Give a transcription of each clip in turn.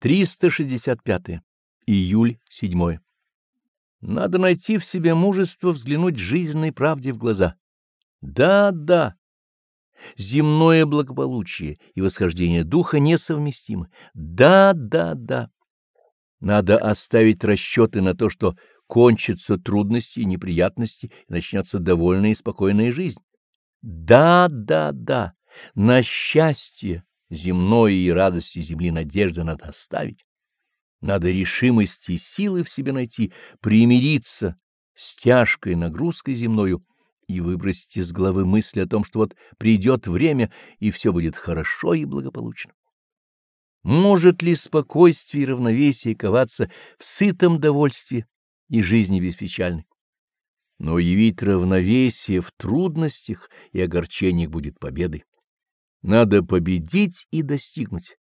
365. Июль 7. Надо найти в себе мужество взглянуть жизненной правде в глаза. Да, да. Земное благополучие и восхождение духа несовместимы. Да, да, да. Надо оставить расчеты на то, что кончатся трудности и неприятности, и начнется довольная и спокойная жизнь. Да, да, да. На счастье земное и радости земли надежды надо оставить. Надо решимости и силы в себе найти, примириться с тяжкой нагрузкой земною и выбросить из головы мысли о том, что вот придет время, и все будет хорошо и благополучно. Может ли спокойствие и равновесие коваться в сытом довольстве и жизни беспечальной? Но явить равновесие в трудностях и огорчениях будет победой. Надо победить и достигнуть.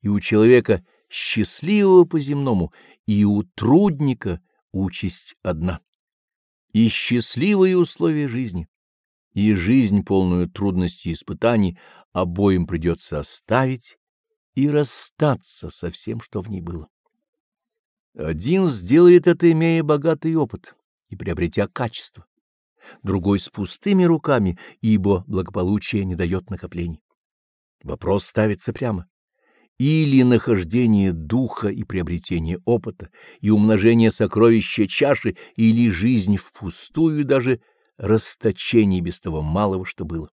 И у человека счастливого по-земному, и у трудника участь одна. И счастливые условия жизни, и жизнь, полную трудностей и испытаний, обоим придется оставить и расстаться со всем, что в ней было. Один сделает это, имея богатый опыт и приобретя качество другой с пустыми руками, ибо благополучие не дает накоплений. Вопрос ставится прямо. Или нахождение духа и приобретение опыта, и умножение сокровища чаши, или жизнь впустую, даже расточение без того малого, что было.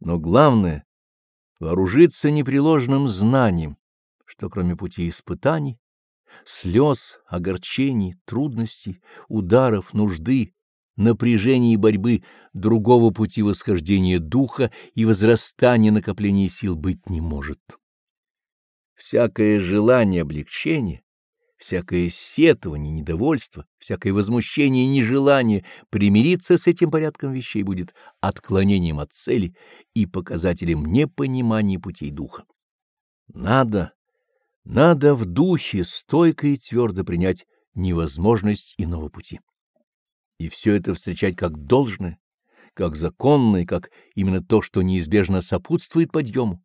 Но главное — вооружиться непреложным знанием, что кроме пути испытаний, слез, огорчений, трудностей, ударов, нужды, напряжения и борьбы другого пути восхождения духа и возрастания накопления сил быть не может. Всякое желание облегчения, всякое сетование, недовольство, всякое возмущение и нежелание примириться с этим порядком вещей будет отклонением от цели и показателем непонимания путей духа. Надо, надо в духе стойко и твердо принять невозможность иного пути и все это встречать как должное, как законное, как именно то, что неизбежно сопутствует подъему.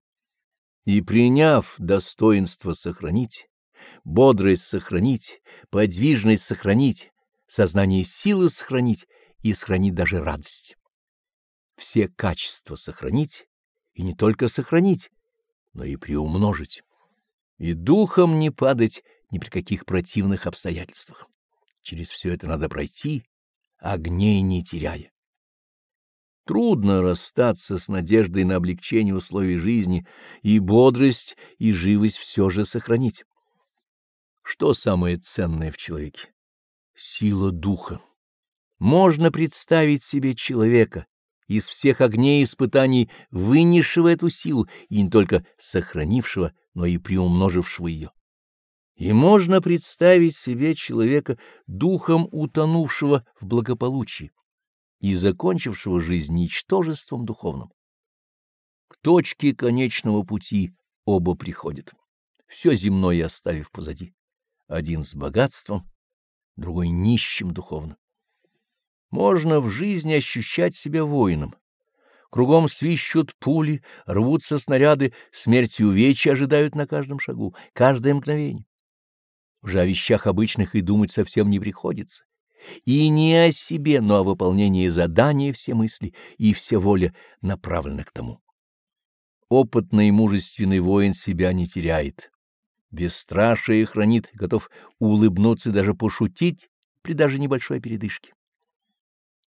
И приняв достоинство сохранить, бодрость сохранить, подвижность сохранить, сознание силы сохранить и сохранить даже радость. Все качества сохранить, и не только сохранить, но и приумножить. И духом не падать ни при каких противных обстоятельствах. Через все это надо пройти, огней не теряя. Трудно расстаться с надеждой на облегчение условий жизни и бодрость и живость все же сохранить. Что самое ценное в человеке? Сила духа. Можно представить себе человека, из всех огней испытаний вынесшего эту силу и не только сохранившего, но и приумножившего ее. И можно представить себе человека духом утонувшего в благополучии и закончившего жизнь ничтожеством духовным. К точке конечного пути оба приходят, все земное оставив позади, один с богатством, другой нищим духовно. Можно в жизни ощущать себя воином. Кругом свищут пули, рвутся снаряды, смертью вечи ожидают на каждом шагу, каждое мгновение. Уже о вещах обычных и думать совсем не приходится. И не о себе, но о выполнении задания все мысли и вся воля направлены к тому. Опытный и мужественный воин себя не теряет. Бесстрашие хранит, готов улыбнуться даже пошутить при даже небольшой передышке.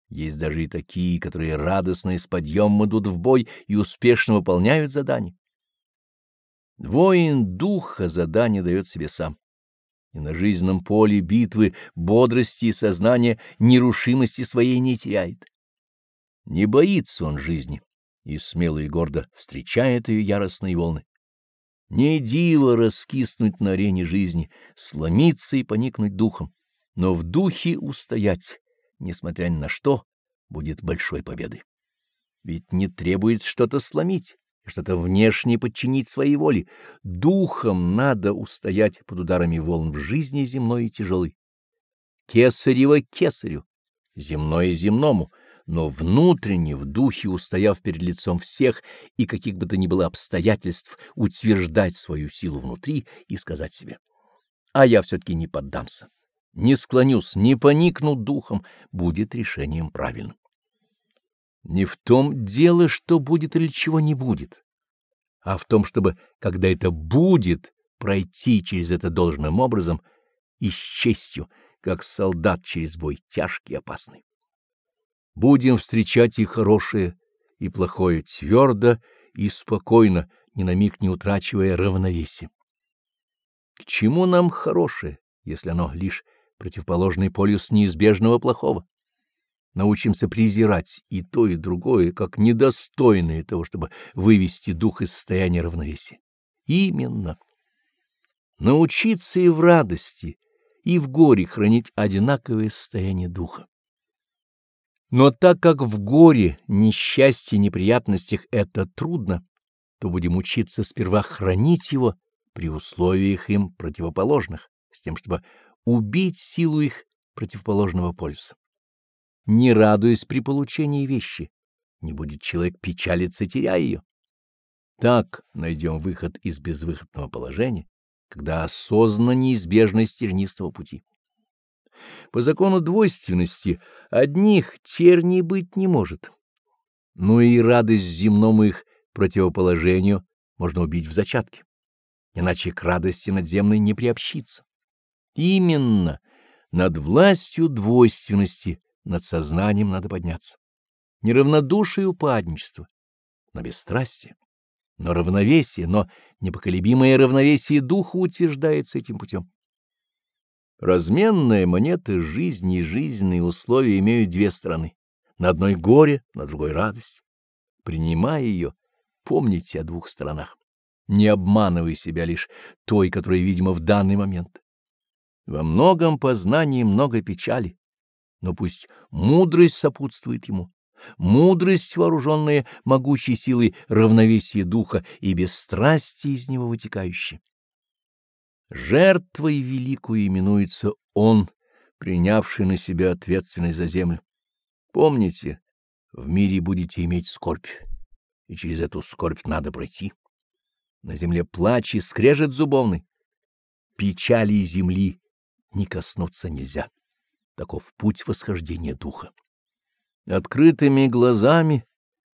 Есть даже и такие, которые радостно и с подъемом идут в бой и успешно выполняют задание. Воин духа задание дает себе сам и на жизненном поле битвы бодрости и сознания нерушимости своей не теряет. Не боится он жизни и смело и гордо встречает ее яростные волны. Не диво раскиснуть на арене жизни, сломиться и поникнуть духом, но в духе устоять, несмотря ни на что, будет большой победой. Ведь не требует что-то сломить, что-то внешне подчинить своей воле. Духом надо устоять под ударами волн в жизни земной и тяжелой. Кесарево кесарю, земное земному, но внутренне, в духе, устояв перед лицом всех и каких бы то ни было обстоятельств, утверждать свою силу внутри и сказать себе, «А я все-таки не поддамся, не склонюсь, не поникну духом, будет решением правильным». Не в том дело, что будет или чего не будет, а в том, чтобы, когда это будет, пройти через это должным образом и с честью, как солдат через бой тяжкий и опасный. Будем встречать и хорошее, и плохое твердо и спокойно, ни на миг не утрачивая равновесие. К чему нам хорошее, если оно лишь противоположный полюс неизбежного плохого? Научимся презирать и то, и другое, как недостойное того, чтобы вывести дух из состояния равновесия. Именно. Научиться и в радости, и в горе хранить одинаковое состояние духа. Но так как в горе, несчастье, неприятностях это трудно, то будем учиться сперва хранить его при условиях им противоположных, с тем, чтобы убить силу их противоположного полюса. Не радуясь при получении вещи, не будет человек печалиться, теряя ее. Так найдем выход из безвыходного положения, когда осознанно неизбежность тернистого пути. По закону двойственности одних терний быть не может. Но и радость земному их противоположению можно убить в зачатке, иначе к радости надземной не приобщиться. Именно над властью двойственности, над сознанием надо подняться. Не равнодушие и упадничество, но бесстрастие, но равновесие, но непоколебимое равновесие духа утверждается этим путем. Разменная монета жизни и жизненные условия имеют две стороны. На одной горе, на другой радость. Принимая ее, помните о двух сторонах. Не обманывай себя лишь той, которая, видимо, в данный момент. Во многом познании много печали, но пусть мудрость сопутствует ему. Мудрость, вооруженная могучей силой равновесия духа и бесстрастие из него вытекающее. Жертвой великую именуется Он, принявший на себя ответственность за землю. Помните, в мире будете иметь скорбь, и через эту скорбь надо пройти. На земле плач и скрежет зубовный. Печали земли не коснуться нельзя. Таков путь восхождения духа. Открытыми глазами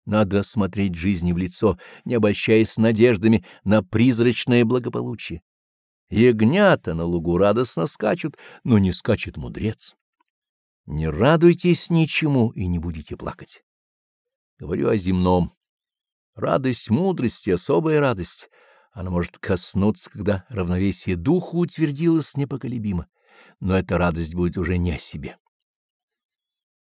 надо смотреть жизни в лицо, не обольщаясь надеждами на призрачное благополучие. Ягнята на лугу радостно скачут, но не скачет мудрец. Не радуйтесь ничему и не будете плакать. Говорю о земном. Радость мудрости — особая радость. Она может коснуться, когда равновесие духа утвердилось непоколебимо, но эта радость будет уже не о себе.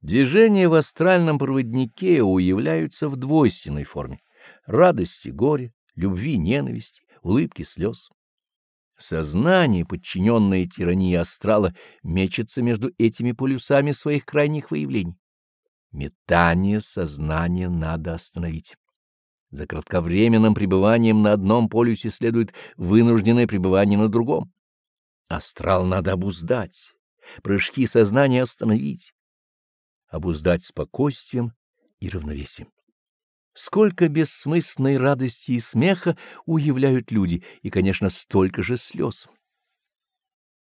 Движения в астральном проводнике уявляются в двойственной форме — радости, горе, любви, ненависти, улыбки, слез. Сознание, подчиненное тирании астрала, мечется между этими полюсами своих крайних выявлений. Метание сознания надо остановить. За кратковременным пребыванием на одном полюсе следует вынужденное пребывание на другом. Астрал надо обуздать, прыжки сознания остановить, обуздать спокойствием и равновесием. Сколько бессмысленной радости и смеха уявляют люди, и, конечно, столько же слез.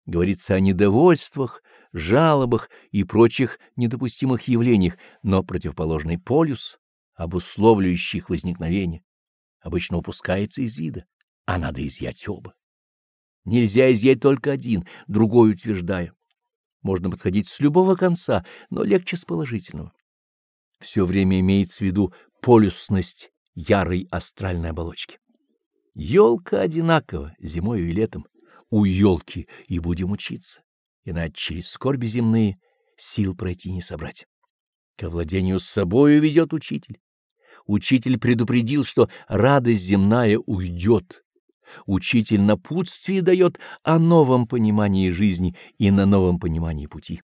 Говорится о недовольствах, жалобах и прочих недопустимых явлениях, но противоположный полюс, обусловливающий их возникновение, обычно упускается из вида, а надо изъять оба. Нельзя изъять только один, другой утверждая. Можно подходить с любого конца, но легче с положительного. Все время имеется в виду полюсность ярой астральной оболочки. Ёлка одинакова зимой и летом. У ёлки и будем учиться, иначе через скорби земные сил пройти не собрать. К владению с собою ведет учитель. Учитель предупредил, что радость земная уйдет. Учитель напутствие дает о новом понимании жизни и на новом понимании пути.